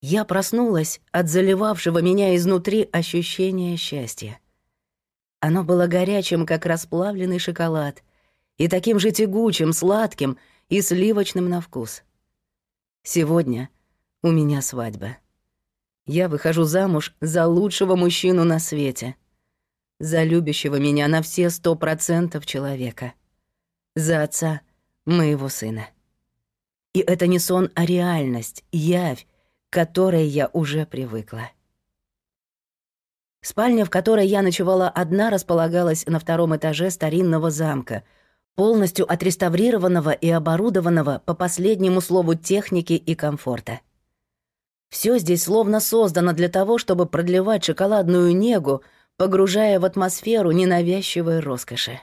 Я проснулась от заливавшего меня изнутри ощущения счастья. Оно было горячим, как расплавленный шоколад, и таким же тягучим, сладким и сливочным на вкус. Сегодня у меня свадьба. Я выхожу замуж за лучшего мужчину на свете. За любящего меня на все сто процентов человека. За отца моего сына. И это не сон, а реальность, явь, к которой я уже привыкла. Спальня, в которой я ночевала одна, располагалась на втором этаже старинного замка, полностью отреставрированного и оборудованного по последнему слову техники и комфорта. Все здесь словно создано для того, чтобы продлевать шоколадную негу, погружая в атмосферу ненавязчивой роскоши.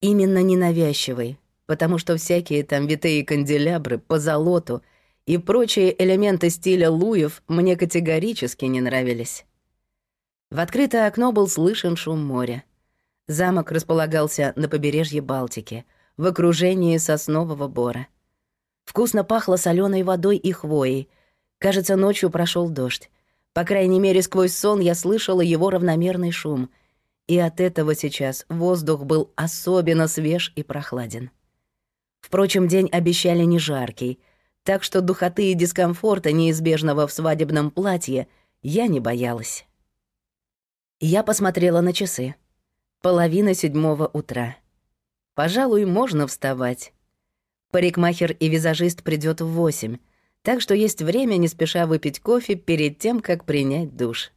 Именно ненавязчивой, потому что всякие там витые канделябры, позолоту и прочие элементы стиля Луев мне категорически не нравились. В открытое окно был слышен шум моря. Замок располагался на побережье Балтики, в окружении соснового бора. Вкусно пахло соленой водой и хвоей. Кажется, ночью прошел дождь. По крайней мере, сквозь сон я слышала его равномерный шум. И от этого сейчас воздух был особенно свеж и прохладен. Впрочем, день обещали не жаркий, так что духоты и дискомфорта, неизбежного в свадебном платье, я не боялась. Я посмотрела на часы. Половина седьмого утра. Пожалуй, можно вставать. Парикмахер и визажист придет в восемь, так что есть время не спеша выпить кофе перед тем, как принять душ.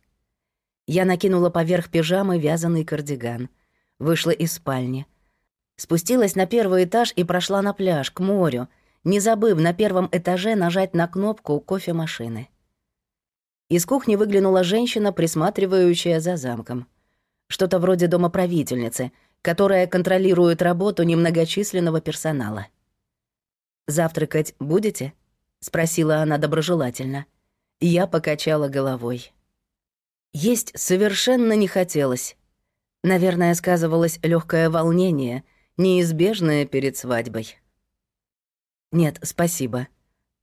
Я накинула поверх пижамы вязаный кардиган. Вышла из спальни — Спустилась на первый этаж и прошла на пляж, к морю, не забыв на первом этаже нажать на кнопку кофемашины. Из кухни выглянула женщина, присматривающая за замком. Что-то вроде домоправительницы, которая контролирует работу немногочисленного персонала. «Завтракать будете?» — спросила она доброжелательно. Я покачала головой. Есть совершенно не хотелось. Наверное, сказывалось легкое волнение — неизбежное перед свадьбой. Нет, спасибо.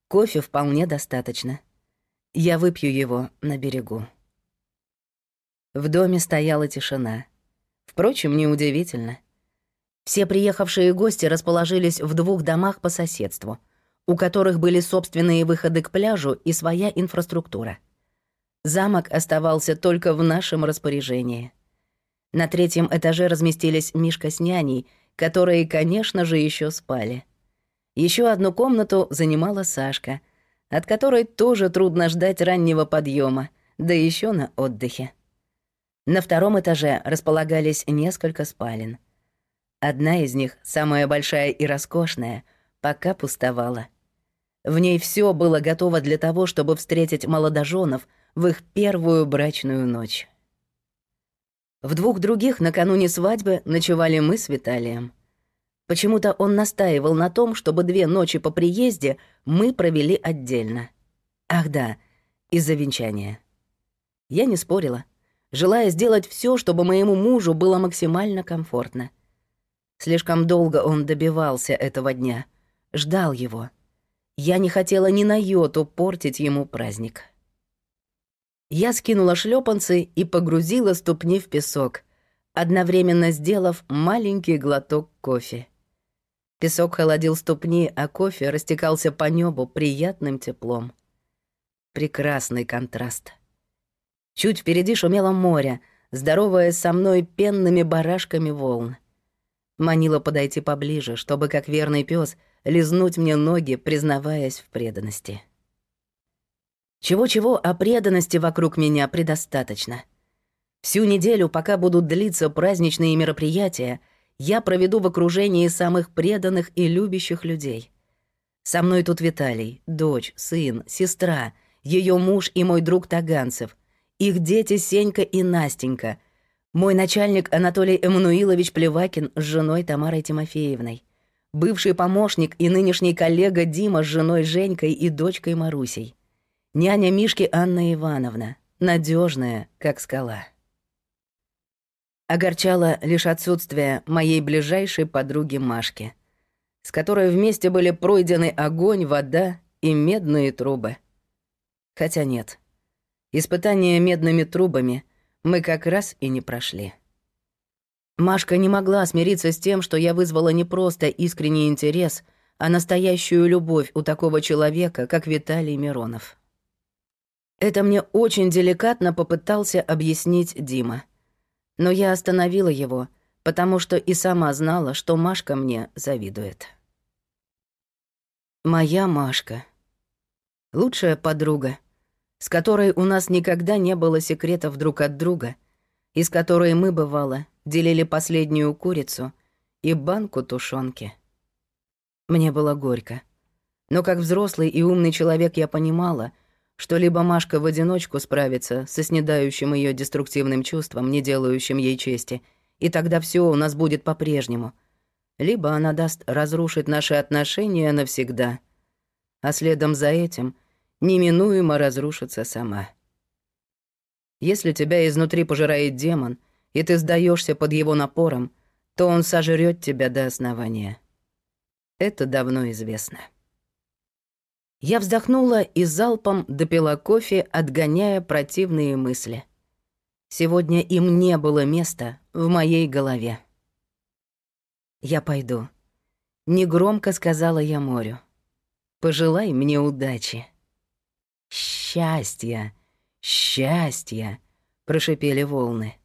Кофе вполне достаточно. Я выпью его на берегу. В доме стояла тишина. Впрочем, неудивительно. Все приехавшие гости расположились в двух домах по соседству, у которых были собственные выходы к пляжу и своя инфраструктура. Замок оставался только в нашем распоряжении. На третьем этаже разместились Мишка с няней — которые, конечно же, еще спали. Еще одну комнату занимала Сашка, от которой тоже трудно ждать раннего подъема, да еще на отдыхе. На втором этаже располагались несколько спален. Одна из них, самая большая и роскошная, пока пустовала. В ней все было готово для того, чтобы встретить молодоженов в их первую брачную ночь. В двух других накануне свадьбы ночевали мы с Виталием. Почему-то он настаивал на том, чтобы две ночи по приезде мы провели отдельно. Ах да, из-за венчания. Я не спорила, желая сделать все, чтобы моему мужу было максимально комфортно. Слишком долго он добивался этого дня, ждал его. Я не хотела ни на йоту портить ему праздник. Я скинула шлепанцы и погрузила ступни в песок, одновременно сделав маленький глоток кофе. Песок холодил ступни, а кофе растекался по небу приятным теплом. Прекрасный контраст. Чуть впереди шумело море, здоровое со мной пенными барашками волн. Манила подойти поближе, чтобы, как верный пес, лизнуть мне ноги, признаваясь в преданности. Чего-чего, а преданности вокруг меня предостаточно. Всю неделю, пока будут длиться праздничные мероприятия, я проведу в окружении самых преданных и любящих людей. Со мной тут Виталий, дочь, сын, сестра, ее муж и мой друг Таганцев, их дети Сенька и Настенька, мой начальник Анатолий Эммануилович Плевакин с женой Тамарой Тимофеевной, бывший помощник и нынешний коллега Дима с женой Женькой и дочкой Марусей, Няня Мишки Анна Ивановна, надежная, как скала. Огорчало лишь отсутствие моей ближайшей подруги Машки, с которой вместе были пройдены огонь, вода и медные трубы. Хотя нет. Испытание медными трубами мы как раз и не прошли. Машка не могла смириться с тем, что я вызвала не просто искренний интерес, а настоящую любовь у такого человека, как Виталий Миронов. Это мне очень деликатно попытался объяснить Дима. Но я остановила его, потому что и сама знала, что Машка мне завидует. Моя Машка. Лучшая подруга, с которой у нас никогда не было секретов друг от друга, и с которой мы, бывало, делили последнюю курицу и банку тушенки. Мне было горько. Но как взрослый и умный человек я понимала, что либо Машка в одиночку справится со снедающим ее деструктивным чувством, не делающим ей чести, и тогда все у нас будет по-прежнему, либо она даст разрушить наши отношения навсегда, а следом за этим неминуемо разрушится сама. Если тебя изнутри пожирает демон, и ты сдаешься под его напором, то он сожрет тебя до основания. Это давно известно. Я вздохнула и залпом допила кофе, отгоняя противные мысли. Сегодня им не было места в моей голове. «Я пойду», — негромко сказала я морю. «Пожелай мне удачи». «Счастья, счастья», — прошипели волны.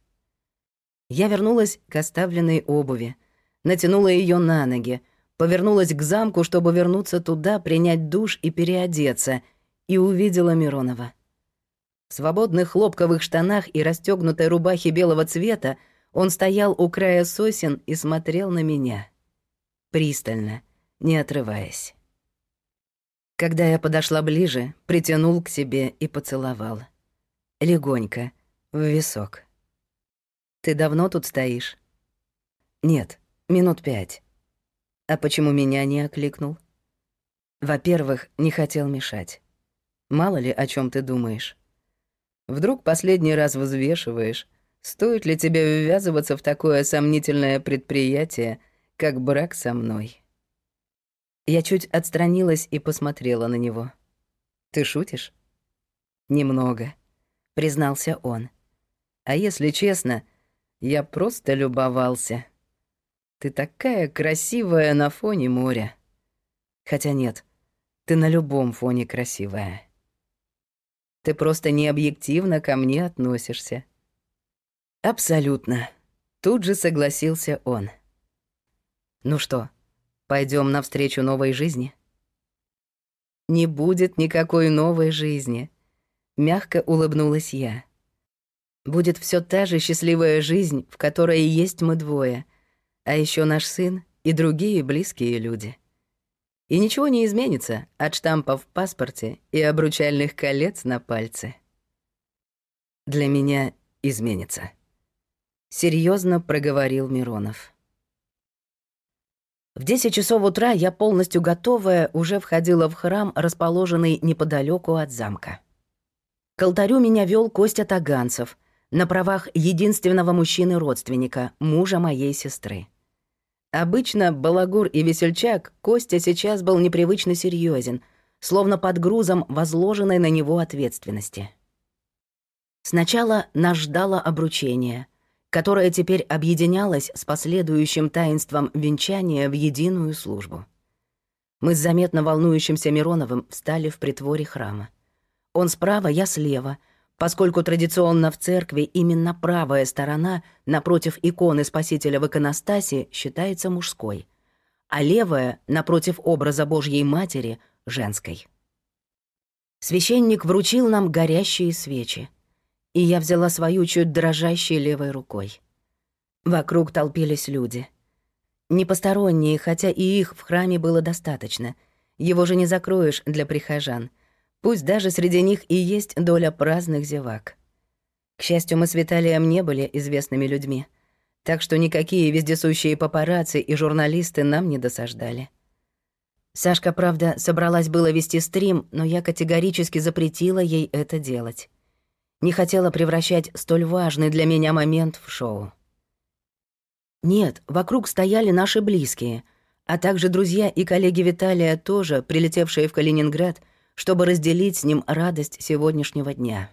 Я вернулась к оставленной обуви, натянула ее на ноги, повернулась к замку, чтобы вернуться туда, принять душ и переодеться, и увидела Миронова. В свободных хлопковых штанах и расстегнутой рубахе белого цвета он стоял у края сосен и смотрел на меня. Пристально, не отрываясь. Когда я подошла ближе, притянул к себе и поцеловал. Легонько, в висок. Ты давно тут стоишь? Нет, минут пять. А почему меня не окликнул? Во-первых, не хотел мешать. Мало ли, о чем ты думаешь. Вдруг последний раз взвешиваешь, стоит ли тебе ввязываться в такое сомнительное предприятие, как брак со мной. Я чуть отстранилась и посмотрела на него. Ты шутишь? Немного, признался он. А если честно, я просто любовался. Ты такая красивая на фоне моря. Хотя нет, ты на любом фоне красивая. Ты просто необъективно ко мне относишься. Абсолютно. Тут же согласился он. Ну что, пойдем навстречу новой жизни? Не будет никакой новой жизни. Мягко улыбнулась я. Будет все та же счастливая жизнь, в которой есть мы двое, а еще наш сын и другие близкие люди. И ничего не изменится от штампа в паспорте и обручальных колец на пальце. Для меня изменится. Серьезно проговорил Миронов. В 10 часов утра я полностью готовая уже входила в храм, расположенный неподалеку от замка. К алтарю меня вел Костя Таганцев, на правах единственного мужчины-родственника, мужа моей сестры. Обычно балагур и весельчак Костя сейчас был непривычно серьезен, словно под грузом возложенной на него ответственности. Сначала нас ждало обручение, которое теперь объединялось с последующим таинством венчания в единую службу. Мы с заметно волнующимся Мироновым встали в притворе храма. Он справа, я слева — поскольку традиционно в церкви именно правая сторона напротив иконы Спасителя в иконостасе считается мужской, а левая напротив образа Божьей Матери — женской. Священник вручил нам горящие свечи, и я взяла свою чуть дрожащей левой рукой. Вокруг толпились люди. Не посторонние, хотя и их в храме было достаточно. Его же не закроешь для прихожан — Пусть даже среди них и есть доля праздных зевак. К счастью, мы с Виталием не были известными людьми, так что никакие вездесущие папарацци и журналисты нам не досаждали. Сашка, правда, собралась было вести стрим, но я категорически запретила ей это делать. Не хотела превращать столь важный для меня момент в шоу. Нет, вокруг стояли наши близкие, а также друзья и коллеги Виталия тоже, прилетевшие в Калининград — чтобы разделить с ним радость сегодняшнего дня.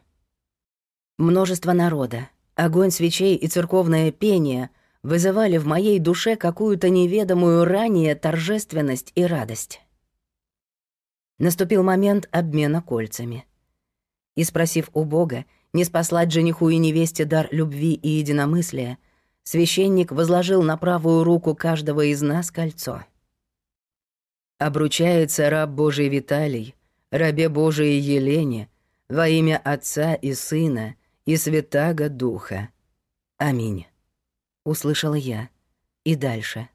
Множество народа, огонь свечей и церковное пение вызывали в моей душе какую-то неведомую ранее торжественность и радость. Наступил момент обмена кольцами. И спросив у Бога, не спаслать жениху и невесте дар любви и единомыслия, священник возложил на правую руку каждого из нас кольцо. «Обручается раб Божий Виталий, рабе Божией Елене, во имя Отца и Сына и Святаго Духа. Аминь», — услышала я. И дальше.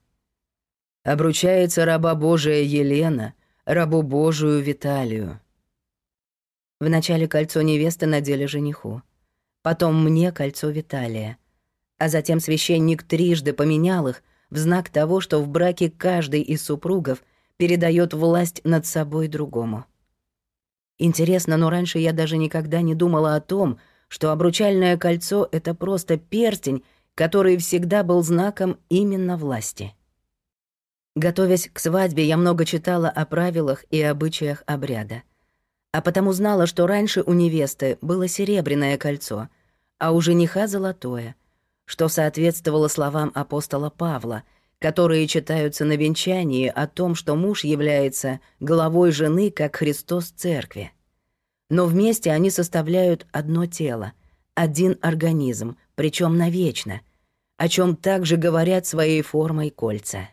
«Обручается раба Божия Елена, рабу Божию Виталию». Вначале кольцо невесты надели жениху, потом мне кольцо Виталия — а затем священник трижды поменял их в знак того, что в браке каждый из супругов передает власть над собой другому. Интересно, но раньше я даже никогда не думала о том, что обручальное кольцо — это просто перстень, который всегда был знаком именно власти. Готовясь к свадьбе, я много читала о правилах и обычаях обряда. А потому знала, что раньше у невесты было серебряное кольцо, а у жениха — золотое — что соответствовало словам апостола Павла, которые читаются на венчании о том, что муж является главой жены, как Христос церкви. Но вместе они составляют одно тело, один организм, причем навечно, о чем также говорят своей формой кольца.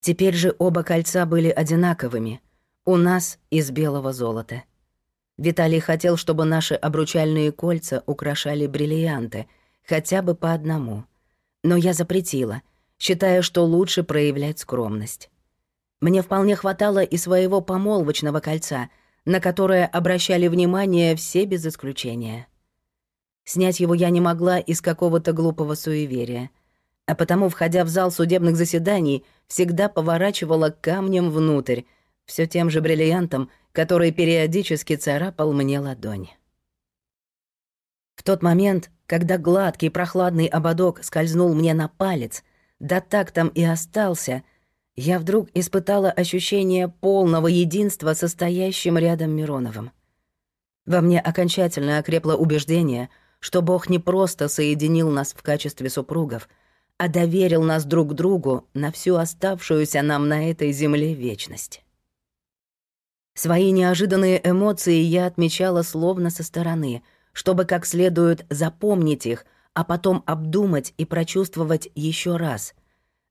Теперь же оба кольца были одинаковыми, у нас из белого золота. Виталий хотел, чтобы наши обручальные кольца украшали бриллианты — хотя бы по одному. Но я запретила, считая, что лучше проявлять скромность. Мне вполне хватало и своего помолвочного кольца, на которое обращали внимание все без исключения. Снять его я не могла из какого-то глупого суеверия, а потому, входя в зал судебных заседаний, всегда поворачивала камнем внутрь, все тем же бриллиантом, который периодически царапал мне ладонь. В тот момент когда гладкий прохладный ободок скользнул мне на палец, да так там и остался, я вдруг испытала ощущение полного единства со стоящим рядом Мироновым. Во мне окончательно окрепло убеждение, что Бог не просто соединил нас в качестве супругов, а доверил нас друг другу на всю оставшуюся нам на этой земле вечность. Свои неожиданные эмоции я отмечала словно со стороны — чтобы как следует запомнить их, а потом обдумать и прочувствовать еще раз,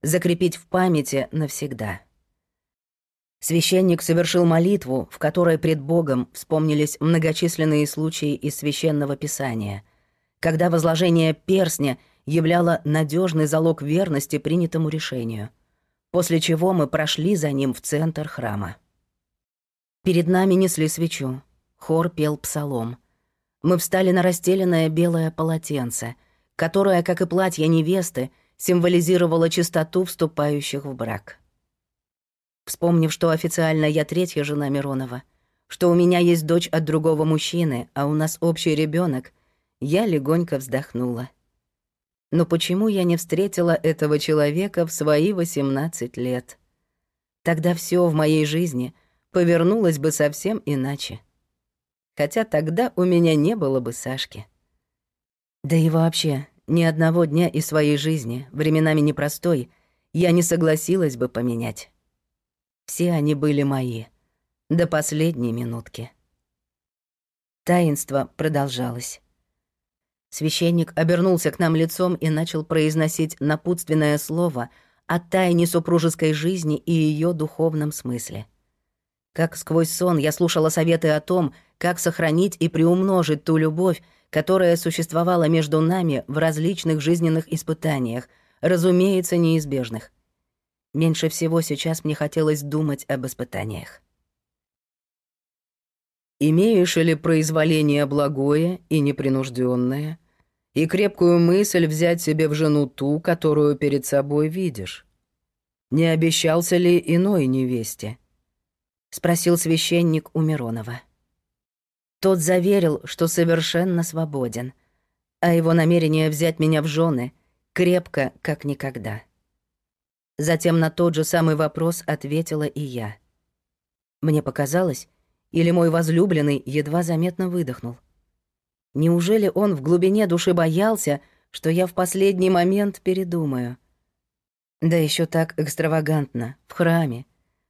закрепить в памяти навсегда. Священник совершил молитву, в которой пред Богом вспомнились многочисленные случаи из священного писания, когда возложение перстня являло надежный залог верности принятому решению, после чего мы прошли за ним в центр храма. Перед нами несли свечу, хор пел псалом — мы встали на расстеленное белое полотенце, которое, как и платье невесты, символизировало чистоту вступающих в брак. Вспомнив, что официально я третья жена Миронова, что у меня есть дочь от другого мужчины, а у нас общий ребенок, я легонько вздохнула. Но почему я не встретила этого человека в свои 18 лет? Тогда все в моей жизни повернулось бы совсем иначе хотя тогда у меня не было бы Сашки. Да и вообще, ни одного дня из своей жизни, временами непростой, я не согласилась бы поменять. Все они были мои, до последней минутки. Таинство продолжалось. Священник обернулся к нам лицом и начал произносить напутственное слово о тайне супружеской жизни и ее духовном смысле. Как сквозь сон я слушала советы о том, как сохранить и приумножить ту любовь, которая существовала между нами в различных жизненных испытаниях, разумеется, неизбежных. Меньше всего сейчас мне хотелось думать об испытаниях. Имеешь ли произволение благое и непринужденное, и крепкую мысль взять себе в жену ту, которую перед собой видишь? Не обещался ли иной невесте? — спросил священник у Миронова. Тот заверил, что совершенно свободен, а его намерение взять меня в жены крепко, как никогда. Затем на тот же самый вопрос ответила и я. Мне показалось, Или мой возлюбленный едва заметно выдохнул. Неужели он в глубине души боялся, что я в последний момент передумаю? Да еще так экстравагантно, в храме,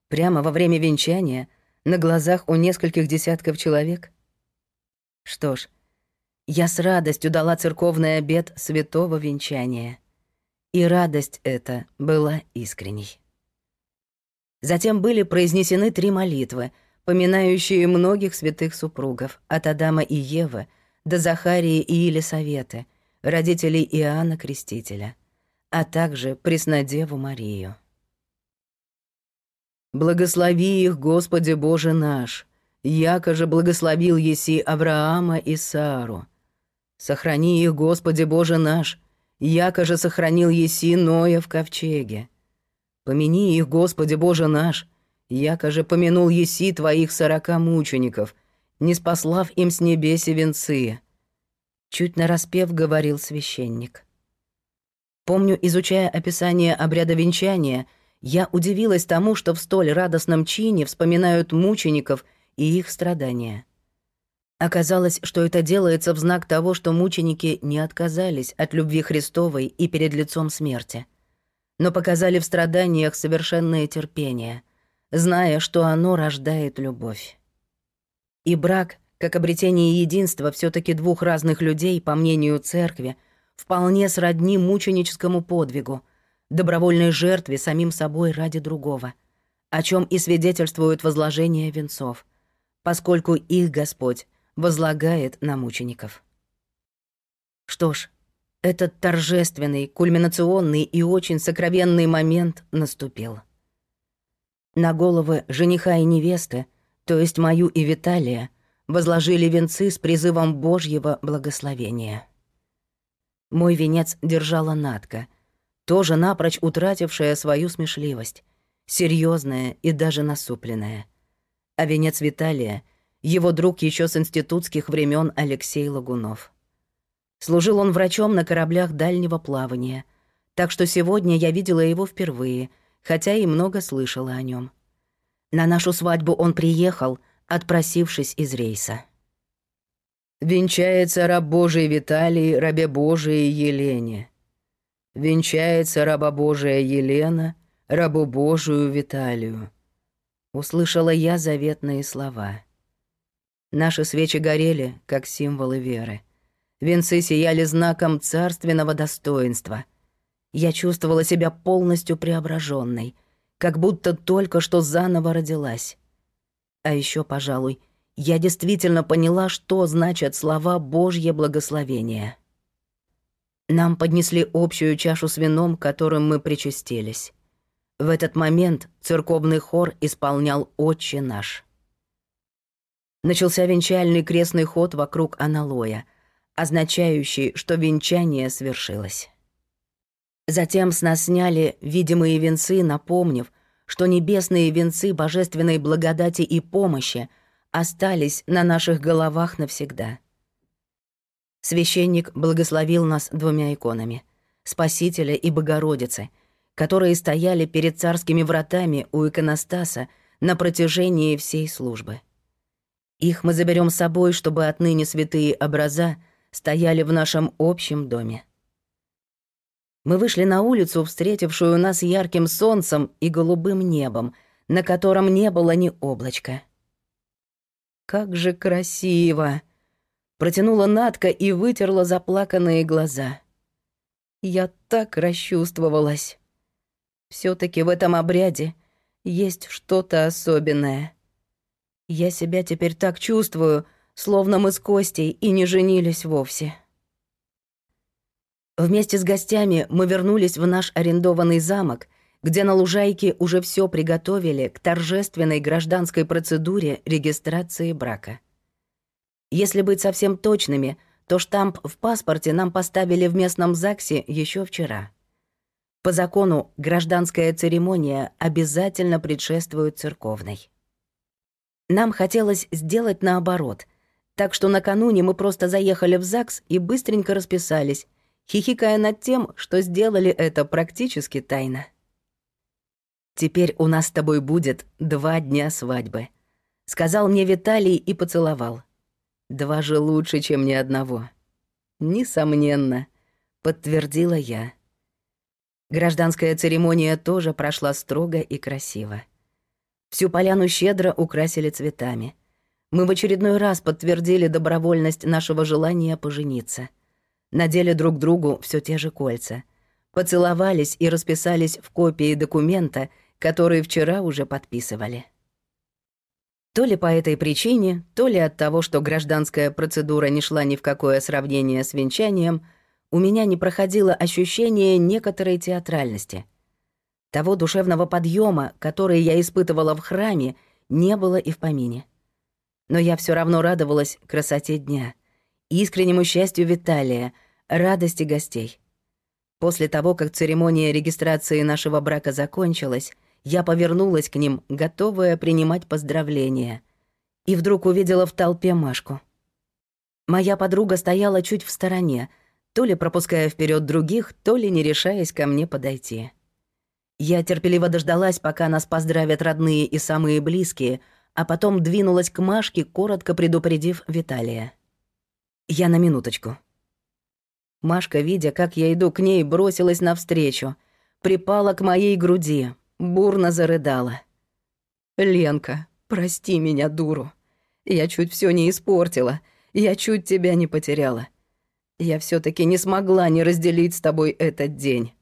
прямо во время венчания, на глазах у нескольких десятков человек. Что ж, я с радостью дала церковный обет святого венчания. И радость эта была искренней. Затем были произнесены три молитвы, поминающие многих святых супругов, от Адама и Евы до Захарии и Елисаветы, родителей Иоанна Крестителя, а также Преснодеву Марию. «Благослови их, Господи Боже наш, яко же благословил еси Авраама и Сару. Сохрани их, Господи Боже наш, яко же сохранил еси Ноя в ковчеге. Помяни их, Господи Боже наш, яко же помянул еси твоих сорока мучеников, не спаслав им с небеси венцы». Чуть нараспев говорил священник. Помню, изучая описание обряда венчания, я удивилась тому, что в столь радостном чине вспоминают мучеников и их страдания. Оказалось, что это делается в знак того, что мученики не отказались от любви Христовой и перед лицом смерти — но показали в страданиях совершенное терпение, зная, что оно рождает любовь. И брак, как обретение единства все таки двух разных людей, по мнению церкви, вполне сродни мученическому подвигу, добровольной жертве самим собой ради другого, о чем и свидетельствует возложение венцов, поскольку их Господь возлагает на мучеников. Что ж, этот торжественный, кульминационный и очень сокровенный момент наступил. На головы жениха и невесты, то есть мою и Виталия, возложили венцы с призывом Божьего благословения. Мой венец держала Натка, тоже напрочь утратившая свою смешливость, серьезная и даже насупленная. А венец Виталия — его друг еще с институтских времен Алексей Лагунов. Служил он врачом на кораблях дальнего плавания, так что сегодня я видела его впервые, хотя и много слышала о нем. На нашу свадьбу он приехал, отпросившись из рейса. «Венчается раб Божий Виталий, рабе Божией Елене. Венчается раба Божия Елена, рабу Божию Виталию». Услышала я заветные слова. Наши свечи горели, как символы веры — Венцы сияли знаком царственного достоинства. Я чувствовала себя полностью преображенной, как будто только что заново родилась. А еще, пожалуй, я действительно поняла, что значат слова «Божье благословение». Нам поднесли общую чашу с вином, которым мы причастились. В этот момент церковный хор исполнял «Отче наш». Начался венчальный крестный ход вокруг аналоя — означающий, что венчание свершилось. Затем с нас сняли видимые венцы, напомнив, что небесные венцы божественной благодати и помощи остались на наших головах навсегда. Священник благословил нас двумя иконами — Спасителя и Богородицы, которые стояли перед царскими вратами у иконостаса на протяжении всей службы. Их мы заберем с собой, чтобы отныне святые образа — стояли в нашем общем доме. Мы вышли на улицу, встретившую нас ярким солнцем и голубым небом, на котором не было ни облачка. «Как же красиво!» — протянула Натка и вытерла заплаканные глаза. Я так расчувствовалась. Все таки в этом обряде есть что-то особенное. Я себя теперь так чувствую — словно мы с Костей и не женились вовсе. Вместе с гостями мы вернулись в наш арендованный замок, где на лужайке уже все приготовили к торжественной гражданской процедуре регистрации брака. Если быть совсем точными, то штамп в паспорте нам поставили в местном ЗАГСе еще вчера. По закону гражданская церемония обязательно предшествует церковной. Нам хотелось сделать наоборот, так что накануне мы просто заехали в ЗАГС и быстренько расписались, хихикая над тем, что сделали это практически тайно. Теперь у нас с тобой будет два дня свадьбы. Сказал мне Виталий и поцеловал. Два же лучше, чем ни одного. Несомненно, подтвердила я. Гражданская церемония тоже прошла строго и красиво. Всю поляну щедро украсили цветами. Мы в очередной раз подтвердили добровольность нашего желания пожениться. Надели друг другу все те же кольца. Поцеловались и расписались в копии документа, который вчера уже подписывали. То ли по этой причине, то ли от того, что гражданская процедура не шла ни в какое сравнение с венчанием, у меня не проходило ощущение некоторой театральности. Того душевного подъема, который я испытывала в храме, не было и в помине. Но я все равно радовалась красоте дня, искреннему счастью Виталия, радости гостей. После того, как церемония регистрации нашего брака закончилась, я повернулась к ним, готовая принимать поздравления. И вдруг увидела в толпе Машку. Моя подруга стояла чуть в стороне, то ли пропуская вперед других, то ли не решаясь ко мне подойти. Я терпеливо дождалась, пока нас поздравят родные и самые близкие, а потом двинулась к Машке, коротко предупредив Виталия. «Я на минуточку». Машка, видя, как я иду к ней, бросилась навстречу, припала к моей груди, бурно зарыдала. «Ленка, прости меня, дуру. Я чуть все не испортила. Я чуть тебя не потеряла. Я все таки не смогла не разделить с тобой этот день.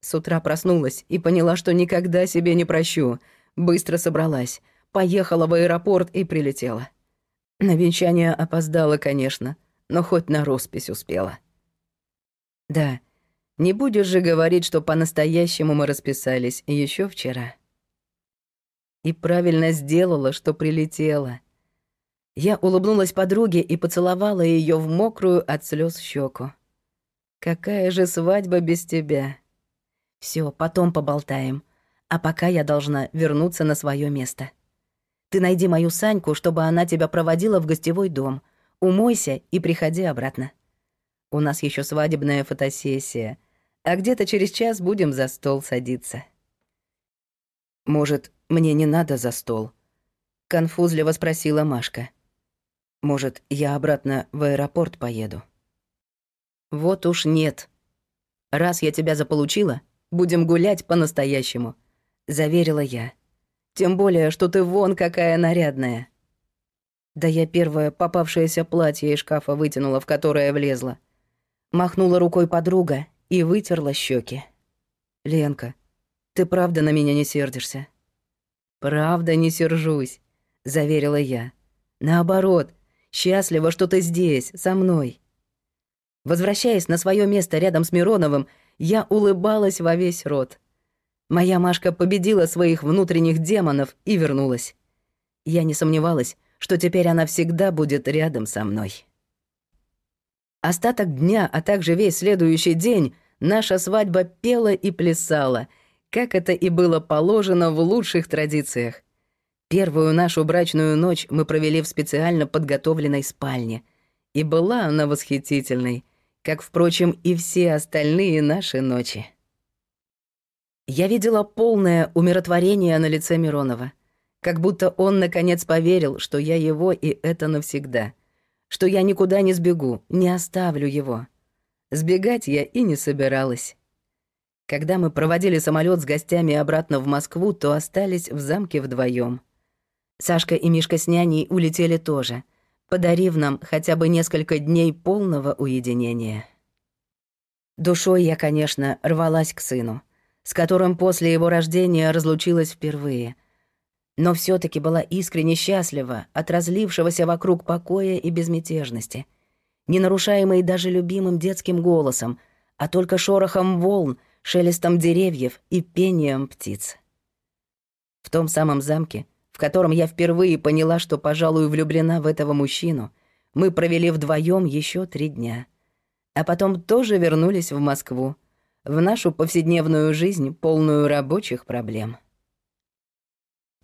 С утра проснулась и поняла, что никогда себе не прощу. Быстро собралась, поехала в аэропорт и прилетела. На венчание опоздала, конечно, но хоть на роспись успела. Да, не будешь же говорить, что по-настоящему мы расписались еще вчера. И правильно сделала, что прилетела. Я улыбнулась подруге и поцеловала ее в мокрую от слез щеку. Какая же свадьба без тебя? Все, потом поболтаем. А пока я должна вернуться на свое место. Ты найди мою Саньку, чтобы она тебя проводила в гостевой дом. Умойся и приходи обратно. У нас еще свадебная фотосессия — а где-то через час будем за стол садиться. Может, мне не надо за стол? Конфузливо спросила Машка. Может, я обратно в аэропорт поеду? Вот уж нет. Раз я тебя заполучила, будем гулять по-настоящему, заверила я. Тем более, что ты вон какая нарядная. Да я первое попавшееся платье из шкафа вытянула, в которое влезла. Махнула рукой подруга и вытерла щеки. «Ленка, ты правда на меня не сердишься?» «Правда не сержусь», — заверила я. «Наоборот, счастлива, что ты здесь, со мной». Возвращаясь на свое место рядом с Мироновым, я улыбалась во весь рот. Моя Машка победила своих внутренних демонов и вернулась. Я не сомневалась, что теперь она всегда будет рядом со мной. Остаток дня, а также весь следующий день наша свадьба пела и плясала, как это и было положено в лучших традициях. Первую нашу брачную ночь мы провели в специально подготовленной спальне. И была она восхитительной, как, впрочем, и все остальные наши ночи. Я видела полное умиротворение на лице Миронова, как будто он наконец поверил, что я его и это навсегда — что я никуда не сбегу, не оставлю его. Сбегать я и не собиралась. Когда мы проводили самолет с гостями обратно в Москву, то остались в замке вдвоем. Сашка и Мишка с няней улетели тоже, подарив нам хотя бы несколько дней полного уединения. Душой я, конечно, рвалась к сыну, с которым после его рождения разлучилась впервые — но все таки была искренне счастлива от разлившегося вокруг покоя и безмятежности, не нарушаемой даже любимым детским голосом, а только шорохом волн, шелестом деревьев и пением птиц. В том самом замке, в котором я впервые поняла, что, пожалуй, влюблена в этого мужчину, мы провели вдвоем еще три дня. А потом тоже вернулись в Москву, в нашу повседневную жизнь, полную рабочих проблем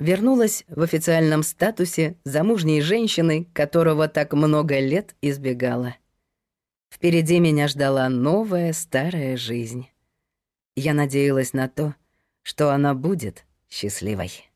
вернулась в официальном статусе замужней женщины, которого так много лет избегала. Впереди меня ждала новая старая жизнь. Я надеялась на то, что она будет счастливой.